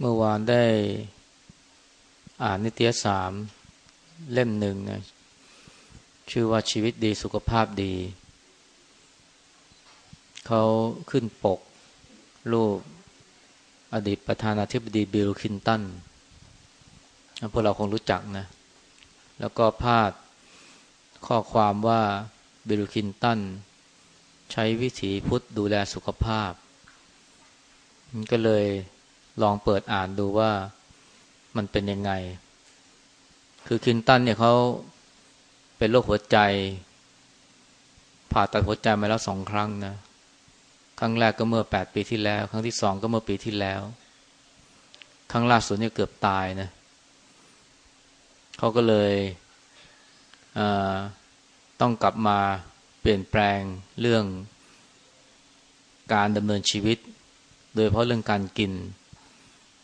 เมื่อวานได้อ่านนิตยสารเล่มหนึ่งนะชื่อว่าชีวิตดีสุขภาพดี เขาขึ้นปก รูปอดีตประธานาธิบดีบิลคลินตันพวกเราคงรู้จักนะ แล้วก็พาดข้อความว่าบิลคลินตันใช้วิถีพุทธดูแลสุขภาพ ก็เลย ลองเปิดอ่านดูว่ามันเป็นยังไง คือคินตันเนี่ยเขาเป็นโรคหัวใจ ผ่าตัดหัวใจมาแล้วสองครั้งนะ ครั้งแรกก็เมื่อแปดปีที่แล้ว ครั้งที่สองก็เมื่อปีที่แล้ว ครั้งล่าสุดเนี่ยเกือบตายนะเขาก็เลยต้องกลับมาเปลี่ยนแปลงเรื่องการดำเนินชีวิต โดยเฉพาะเรื่องการกินเ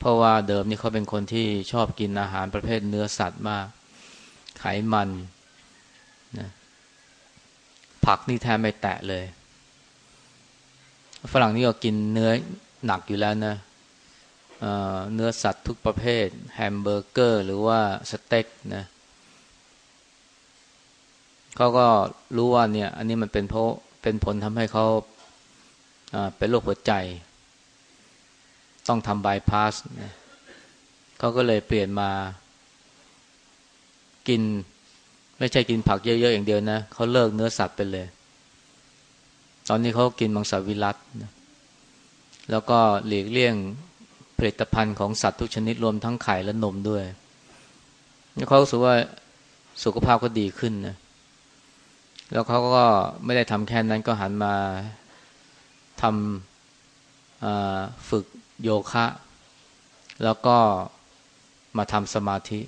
พราะว่าเดิมนี่เขาเป็นคนที่ชอบกินอาหารประเภทเนื้อสัตว์มาก ไขมันนะผักนี่แทบไม่แตะเลย ฝรั่งนี่ก็กินเนื้อหนักอยู่แล้วนะเนื้อสัตว์ทุกประเภท แฮมเบอร์เกอร์ หรือว่าสเต็กนะเขาก็รู้ว่าเนี่ย อันนี้มันเป็นเพราะเป็นผลทำให้เขาเป็นโรคหัวใจ ต้องทำบายพาสนะเขาก็เลยเปลี่ยนมา กิน ไม่ใช่กินผักเยอะๆอย่างเดียวนะเขาเลิกเนื้อสัตว์ไปเลย ตอนนี้เขากินมังสวิรัตนะแล้วก็หลีกเลี่ยงผลิตภัณฑ์ของสัตว์ทุกชนิดรวมทั้งไข่และนมด้วยเขาสึกว่าสุขภาพก็ดีขึ้นนะแล้วเขาก็ไม่ได้ทำแค่นั้นก็หันมาทำฝึก โยคะ แล้วก็มาทำสมาธิ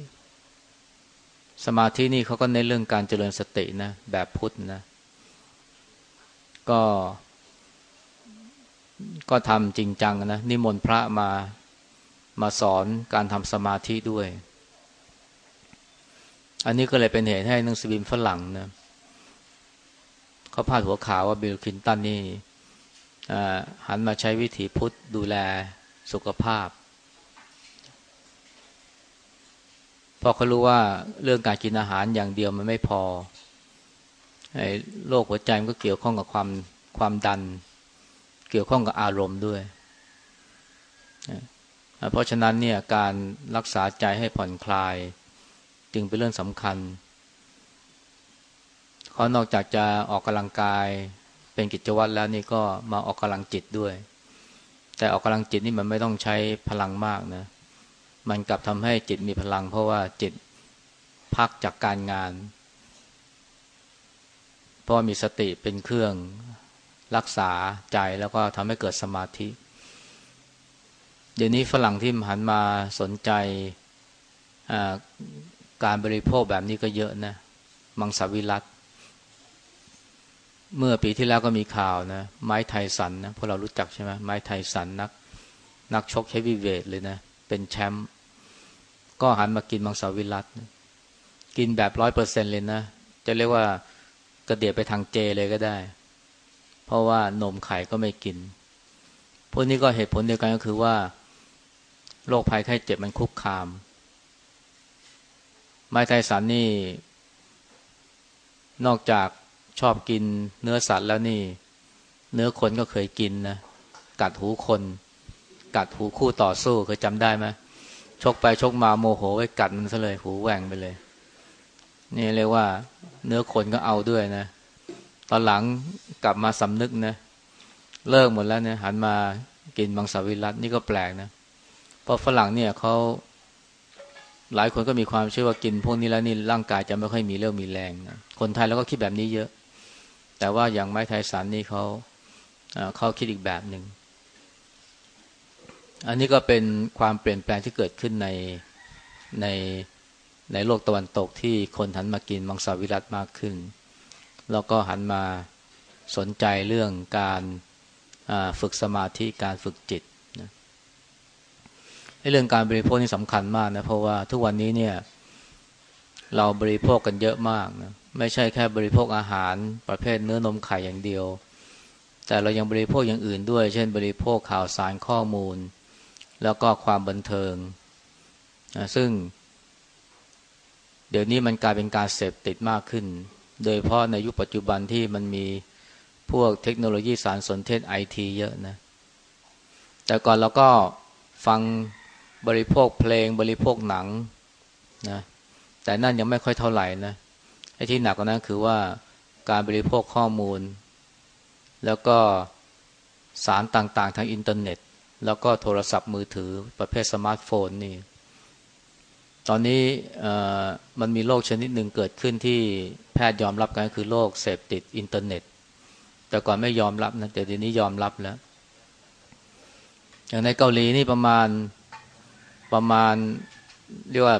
สมาธินี่เขาก็ในเรื่องการเจริญสตินะ แบบพุทธนะ ก็ ก็ทำจริงจังนะ นิมนต์พระมามาสอนการทำสมาธิด้วย อันนี้ก็เลยเป็นเหตุให้หนังสือพิมพ์ฝรั่งนะเขาพาดหัวข่าวว่าบิลคลินตันนี่หันมาใช้วิถีพุทธดูแล สุขภาพเพราะเขารู้ว่าเรื่องการกินอาหารอย่างเดียวมันไม่พอโรคหัวใจมันก็เกี่ยวข้องกับความความดัน เกี่ยวข้องกับอารมณ์ด้วย เพราะฉะนั้นเนี่ยการรักษาใจให้ผ่อนคลาย จึงเป็นเรื่องสำคัญเขานอกจากจะออกกำลังกายเป็นกิจวัตรแล้วนี่ก็มาออกกำลังจิตด้วย แต่ออกกำลังจิตนี่มันไม่ต้องใช้พลังมากนะ มันกลับทำให้จิตมีพลัง เพราะว่าจิตพักจากการงาน เพราะมีสติเป็นเครื่องรักษาใจแล้วก็ทำให้เกิดสมาธิ เดี๋ยวนี้ฝรั่งที่หันมาสนใจการบริโภคแบบนี้ก็เยอะนะ มังสวิรัต เมื่อปีที่แล้วก็มีข่าวนะ ไม้ไทสันนะพวกเรารู้จักใช่ไหมไม้ไทสันนัก นักชกใช้วิเวทเลยนะ เป็นแชมป์ก็หันมากินมังสวิรัตนะกินแบบร้อยเปอร์เซ็นเลยนะ จะเรียกว่ากระเดียไปทางเจเลยก็ได้ เพราะว่านมไข่ก็ไม่กิน พวกนี้ก็เหตุผลเดียวกันก็คือว่าโรคภัยไข้เจ็บมันคุกคาม ไม้ไทสันนี่ นอกจาก ชอบกินเนื้อสัตว์แล้วนี่ เนื้อคนก็เคยกินนะ กัดหูคน กัดหูคู่ต่อสู้เคยจำได้ไหมชกไปชกมาโมโหไว้กัดมันซะเลยหูแหว่งไปเลย นี่เรียกว่า เนื้อคนก็เอาด้วยนะ ตอนหลังกลับมาสำนึกนะเลิกหมดแล้วเนี่ยหันมากินมังสวิรัตนี่ก็แปลกนะเพราะฝรั่งเนี่ยเขาหลายคนก็มีความเชื่อว่ากินพวกนี้แล้วนี่ร่างกายจะไม่ค่อยมีเรี่ยวมีแรงนะคนไทยเราก็คิดแบบนี้เยอะ แต่ว่าอย่างไม้ไทสันนี่เขาเขาคิดอีกแบบหนึ่ง อันนี้ก็เป็นความเปลี่ยนแปลงที่เกิดขึ้นในในในโลกตะวันตกที่คนหันมากินมังสวิรัตมากขึ้น แล้วก็หันมาสนใจเรื่องการฝึกสมาธิการฝึกจิตนะเรื่องการบริโภคนี่สำคัญมากนะเพราะว่าทุกวันนี้เนี่ย เราบริโภคกันเยอะมากนะ ไม่ใช่แค่บริโภคอาหารประเภทเนื้อนมไข่อย่างเดียว แต่เรายังบริโภคอย่างอื่นด้วย เช่น บริโภคข่าวสารข้อมูล แล้วก็ความบันเทิงนะซึ่ง เดี๋ยวนี้มันกลายเป็นการเสพติดมากขึ้น โดยเพราะในยุคปัจจุบันที่มันมีพวกเทคโนโลยีสารสนเทศไอทีเยอะนะ แต่ก่อนเราก็ฟังบริโภคเพลงบริโภคหนังนะ แต่นั่นยังไม่ค่อยเท่าไหร่นะ ไอ้ที่หนักกว่านั้นคือว่าการบริโภคข้อมูล แล้วก็สารต่างๆ ทางอินเทอร์เน็ต แล้วก็โทรศัพท์มือถือประเภทสมาร์ทโฟนนี่ตอนนี้มันมีโรคชนิดหนึ่งเกิดขึ้นที่แพทย์ยอมรับกันคือโรคเสพติดอินเทอร์เน็ต แต่ก่อนไม่ยอมรับนะแต่เดี๋ยวนี้ยอมรับแล้ว อย่างในเกาหลีนี่ประมาณประมาณเรียกว่า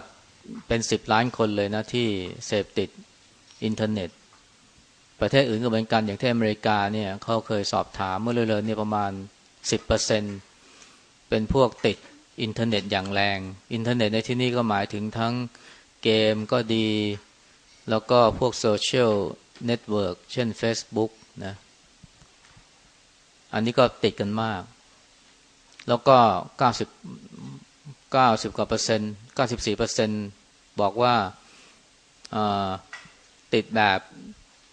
เป็นสิบล้านคนเลยนะที่เสพติด อินเทอร์เน็ต ประเทศอื่นก็เหมือนกันอย่างที่อเมริกาเนี่ยเขาเคยสอบถามเมื่อเร็วๆนี่ประมาณสิบเปอร์เซ็นต์เป็นพวกติดอินเทอร์เน็ตอย่างแรง อินเทอร์เน็ตในที่นี้ก็หมายถึงทั้งเกมก็ดี แล้วก็พวกโซเชียลเน็ตเวิร์กเช่น Facebook นะอันนี้ก็ติดกันมาก แล้วก็เก้าสิบเก้าสิบกว่าเปอร์เซ็นต์เก้าสิบสี่เปอร์เซ็นต์บอกว่า ติดแบบ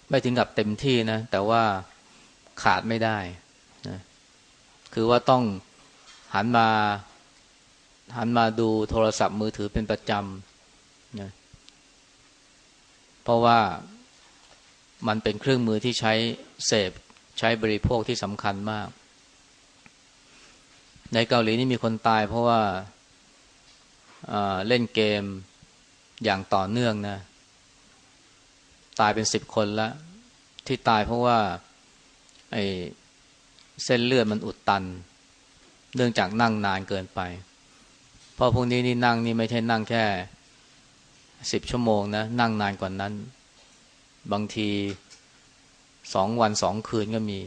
ไม่ถึงกับเต็มที่นะ แต่ว่าขาดไม่ได้นะคือว่าต้องหันมา หันมาดูโทรศัพท์มือถือเป็นประจำนะเพราะว่ามันเป็นเครื่องมือที่ใช้เสพใช้บริโภคที่สำคัญมาก ในเกาหลีนี่มีคนตายเพราะว่าเล่นเกมอย่างต่อเนื่องนะ ตายเป็นสิบคนแล้ว ที่ตายเพราะว่าไอ้เส้นเลือดมันอุดตัน เนื่องจากนั่งนานเกินไป เพราะพวกนี้นี่นั่งนี่ไม่ใช่นั่งแค่สิบชั่วโมงนะนั่งนานกว่านั้น บางทีสองวันสองคืนก็มี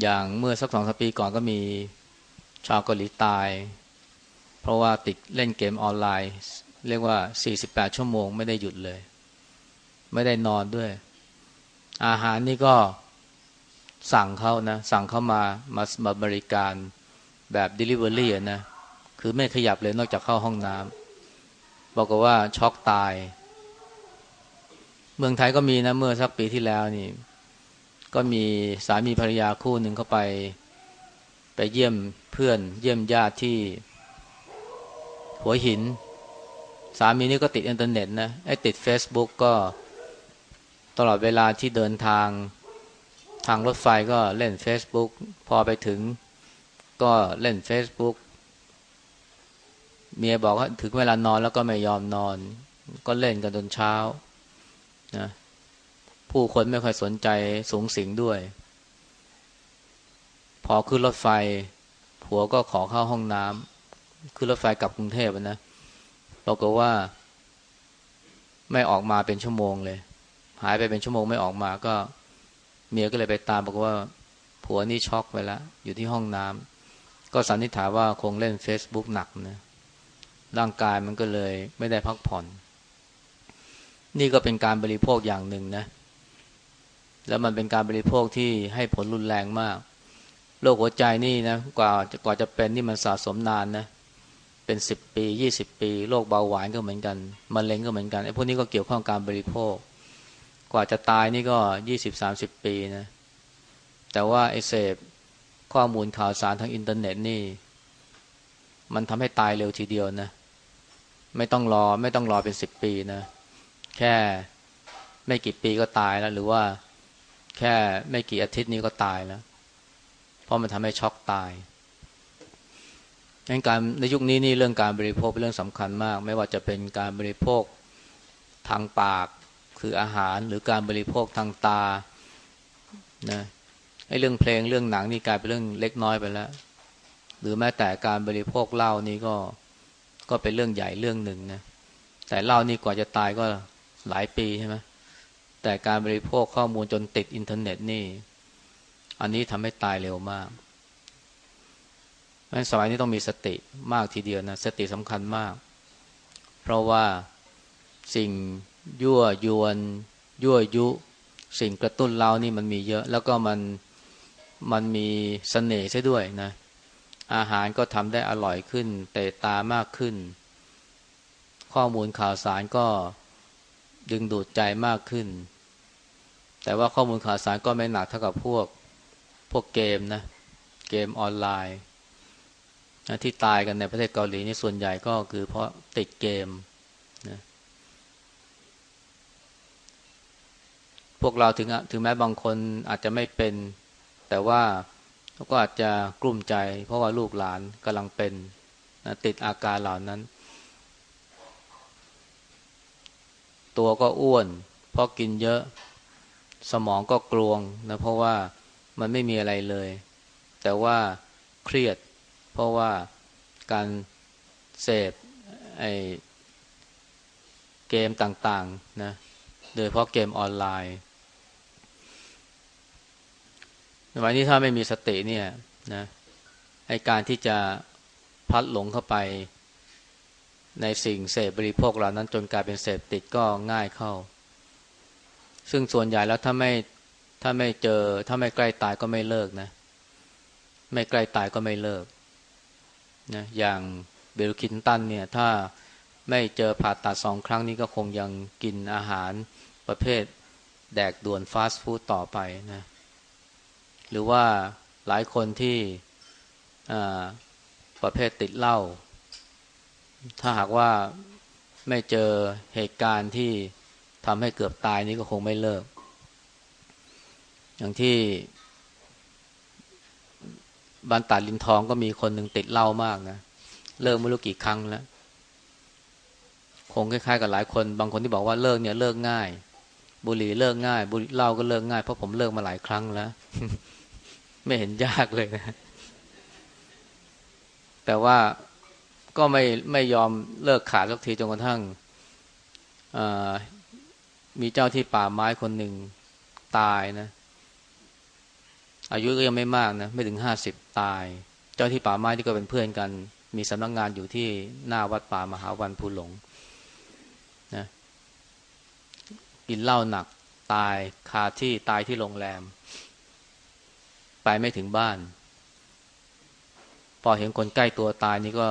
อย่างเมื่อสักสองสปีก่อนก็มีชาวเกาหลีตาย เพราะว่าติดเล่นเกมออนไลน์ เรียกว่า 48 ชั่วโมงไม่ได้หยุดเลย ไม่ได้นอนด้วย อาหารนี่ก็สั่งเขานะ สั่งเข้ามามามาบริการแบบ Delivery นะ คือไม่ขยับเลยนอกจากเข้าห้องน้ำบอกว่าช็อกตาย เมืองไทยก็มีนะ เมื่อสักปีที่แล้วนี่ ก็มีสามีภรรยาคู่หนึ่งเข้าไป ไปเยี่ยมเพื่อน เยี่ยมญาติที่ หัวหิน สามีนี่ก็ติดอินเทอร์เน็ตนะไอ้ติด Facebook ก็ ตลอดเวลาที่เดินทางทางรถไฟก็เล่น Facebook พอไปถึงก็เล่น Facebook เมียบอกว่าถึงเวลานอนแล้วก็ไม่ยอมนอน ก็เล่นกันจนเช้านะผู้คนไม่ค่อยสนใจสูงสิงด้วย พอขึ้นรถไฟ ผัวก็ขอเข้าห้องน้ำขึ้นรถไฟกลับกรุงเทพนะเราก็ว่า ไม่ออกมาเป็นชั่วโมงเลย หายไปเป็นชั่วโมงไม่ออกมาก็ เมียก็เลยไปตามบอกว่าผัวนี่ช็อกไปแล้ว อยู่ที่ห้องน้ำก็สันนิษฐานว่าคงเล่น Facebook หนักนะร่างกายมันก็เลยไม่ได้พักผ่อน นี่ก็เป็นการบริโภคอย่างหนึ่งนะ แล้วมันเป็นการบริโภคที่ให้ผลรุนแรงมากโรคหัวใจนี่นะกว่าจะกว่าจะเป็นนี่มันสะสมนานนะเป็นสิบปียี่สิบปีโรคเบาหวานก็เหมือนกันมะเร็งก็เหมือนกันไอ้พวกนี้ก็เกี่ยวข้องการบริโภค ว่าจะตายนี่ก็ยี่สิบสามสิบปีนะ แต่ว่าไอเสพข้อมูลข่าวสารทางอินเทอร์เน็ตนี่ มันทำให้ตายเร็วทีเดียวนะ ไม่ต้องรอไม่ต้องรอเป็นสิบปีนะ แค่ไม่กี่ปีก็ตายแล้ว หรือว่าแค่ไม่กี่อาทิตย์นี้ก็ตายแล้ว เพราะมันทำให้ช็อกตายในการในยุคนี้นี่เรื่องการบริโภคเป็นเรื่องสำคัญมาก ไม่ว่าจะเป็นการบริโภคทางปาก คืออาหารหรือการบริโภคทางตานะไอ้เรื่องเพลงเรื่องหนังนี่กลายเป็นเรื่องเล็กน้อยไปแล้ว หรือแม้แต่การบริโภคเหล้านี่ก็ก็เป็นเรื่องใหญ่เรื่องหนึ่งนะแต่เหล้านี่กว่าจะตายก็หลายปีใช่ไหมแต่การบริโภคข้อมูลจนติดอินเทอร์เน็ตนี่ อันนี้ทำให้ตายเร็วมากสมัยนี้ต้องมีสติมากทีเดียวนะ สติสำคัญมาก เพราะว่าสิ่ง ยั่วยวน ยั่วยุ สิ่งกระตุ้นเรานี่มันมีเยอะ แล้วก็มันมันมีสเสน่ห์ใช่ด้วยนะ อาหารก็ทำได้อร่อยขึ้น เตะตามากขึ้น ข้อมูลข่าวสารก็ดึงดูดใจมากขึ้น แต่ว่าข้อมูลข่าวสารก็ไม่หนักเท่ากับพวกพวกเกมนะ เกมออนไลน์ที่ตายกันในประเทศเกาหลีนี่ส่วนใหญ่ก็คือเพราะติดเกมนะ วกเราถึงถึงแม้บางคนอาจจะไม่เป็น แต่ว่าก็อาจจะกลุ้มใจ เพราะว่าลูกหลานกำลังเป็นนะติดอาการเหล่านั้น ตัวก็อ้วน เพราะกินเยอะสมองก็กลวงนะเพราะว่ามันไม่มีอะไรเลย แต่ว่าเครียด เพราะว่าการเสพไอเกมต่างๆนะโดยเพราะเกมออนไลน์ วันนี้ถ้าไม่มีสติเนี่ยนะไอการที่จะพัดหลงเข้าไปในสิ่งเสพบริโภคเหล่านั้นจนกลายเป็นเสพติดก็ง่ายเข้า ซึ่งส่วนใหญ่แล้วถ้าไม่ถ้าไม่เจอ ถ้าไม่ใกล้ตายก็ไม่เลิกนะ ไม่ใกล้ตายก็ไม่เลิกนะอย่างเบลคินตันเนี่ย ถ้าไม่เจอผ่าตัดสองครั้งนี้ก็คงยังกินอาหารประเภทแดกด่วนฟาสต์ฟู้ดต่อไปนะ หรือว่าหลายคนที่ประเภทติดเหล้าถ้าหากว่าไม่เจอเหตุการณ์ที่ทำให้เกือบตายนี้ก็คงไม่เลิก อย่างที่บันตาลินทองก็มีคนหนึ่งติดเหล้ามากนะเลิกไม่รู้กี่ครั้งแล้ว คงคล้ายๆกับหลายคน บางคนที่บอกว่าเลิกเนี่ยเลิกง่าย บุหรี่เลิกง่าย บุหรี่เหล้าก็เลิกง่ายเพราะผมเลิกมาหลายครั้งแล้ว ไม่เห็นยากเลยนะ แต่ว่าก็ไม่ไม่ยอมเลิกขาดสักทีจนกระทั่งมีเจ้าที่ป่าไม้คนหนึ่งตายนะ อายุก็ยังไม่มากนะ ไม่ถึงห้าสิบตาย เจ้าที่ป่าไม้ที่ก็เป็นเพื่อนกัน มีสำนักงงานอยู่ที่หน้าวัดป่ามหาวันภูหลงนะ กินเหล้าหนักตายคาที่ตายที่โรงแรม ไปไม่ถึงบ้าน พอเห็นคนใกล้ตัวตายนี่ก็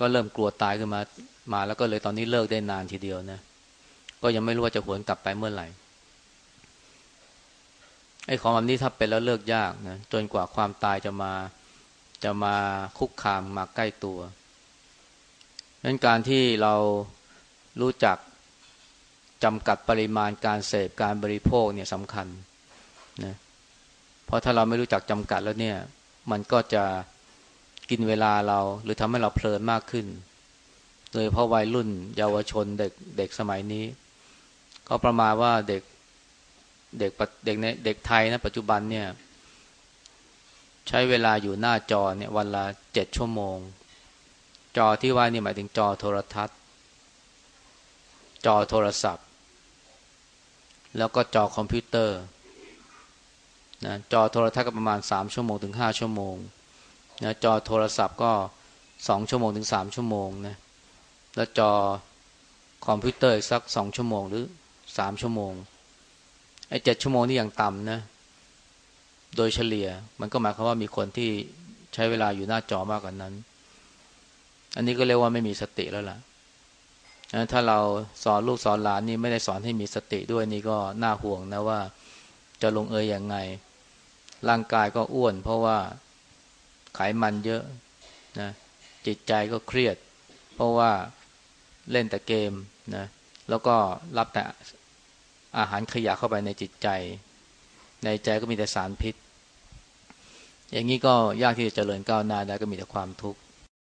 ก็เริ่มกลัวตายขึ้นมามา แล้วก็เลยตอนนี้เลิกได้นานทีเดียวนะ ก็ยังไม่รู้ว่าจะหวนกลับไปเมื่อไหร่ไอ้ของแบบนี้ถ้าเป็นแล้วเลิกยากนะจนกว่าความตายจะมาจะมาคุกคามมาใกล้ตัวนั้นการที่เรารู้จัก จำกัดปริมาณการเสพการบริโภคเนี่ยสำคัญนะเพราะถ้าเราไม่รู้จักจำกัดแล้วเนี่ย มันก็จะกินเวลาเราหรือทำให้เราเพลินมากขึ้น โดยเพราะวัยรุ่น เยาวชนเด็กเด็กสมัยนี้เขาประมาณว่าเด็กเด็กเด็กในเด็กไทยนะปัจจุบันเนี่ย ใช้เวลาอยู่หน้าจอเนี่ยวันละเจ็ดชั่วโมง จอที่ว่านี่หมายถึงจอโทรทัศน์ จอโทรศัพท์ แล้วก็จอคอมพิวเตอร์นะจอโทรทัศน์ก็ประมาณสามชั่วโมงถึงห้าชั่วโมงนะจอโทรศัพท์ก็สองชั่วโมงถึงสามชั่วโมงนะแล้วจอคอมพิวเตอร์สักสองชั่วโมงหรือสามชั่วโมงไอ้เจ็ดชั่วโมงนี่อย่างต่ำนะโดยเฉลี่ยมันก็หมายความว่ามีคนที่ใช้เวลาอยู่หน้าจอมากกว่านั้น อันนี้ก็เรียกว่าไม่มีสติแล้วล่ะ ถ้าเราสอนลูกสอนหลานนี่ไม่ได้สอนให้มีสติด้วยนี่ก็น่าห่วงนะว่าจะลงเอยอย่างไง ร่างกายก็อ้วน เพราะว่าไขมันเยอะนะจิตใจก็เครียด เพราะว่าเล่นแต่เกมนะแล้วก็รับแต่อาหารขยะเข้าไปในจิตใจ ในใจก็มีแต่สารพิษ อย่างนี้ก็ยากที่จะเจริญก้าวหน้าได้ก็มีแต่ความทุกข์